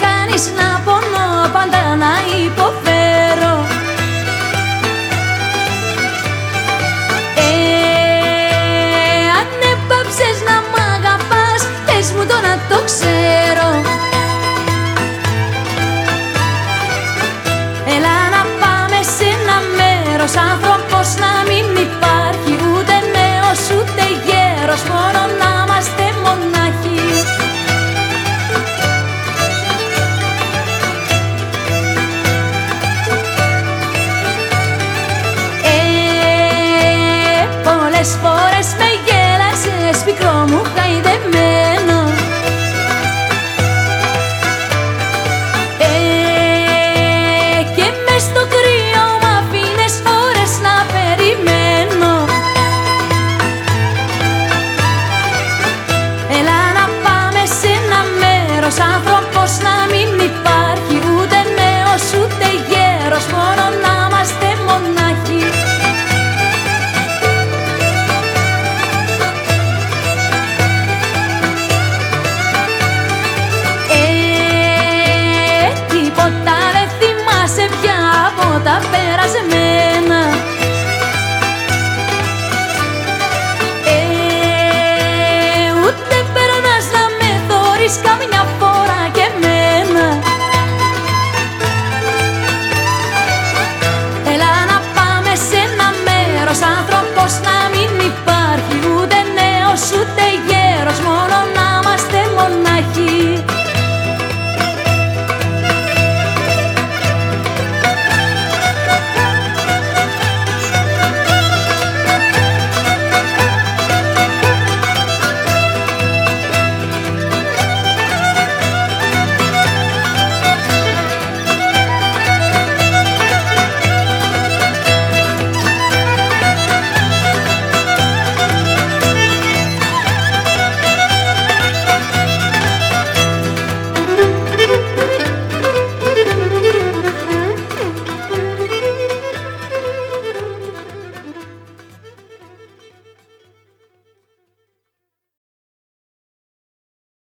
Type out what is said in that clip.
κάνεις να πονώ πάντα να υποφέρω. Ε, αν έπαψες να μ' αγαπάς Πες μου το να το ξέρω. Έλα να πάμε σε ένα μέρος Άνθρωπος πολλές φορές με γέλασες Πικρό μου χαϊδεμένο. Ε, και μες στο κρύο Σε πια από τα περασμένα. Ε, ούτε περνάς να με δωρείς καμιά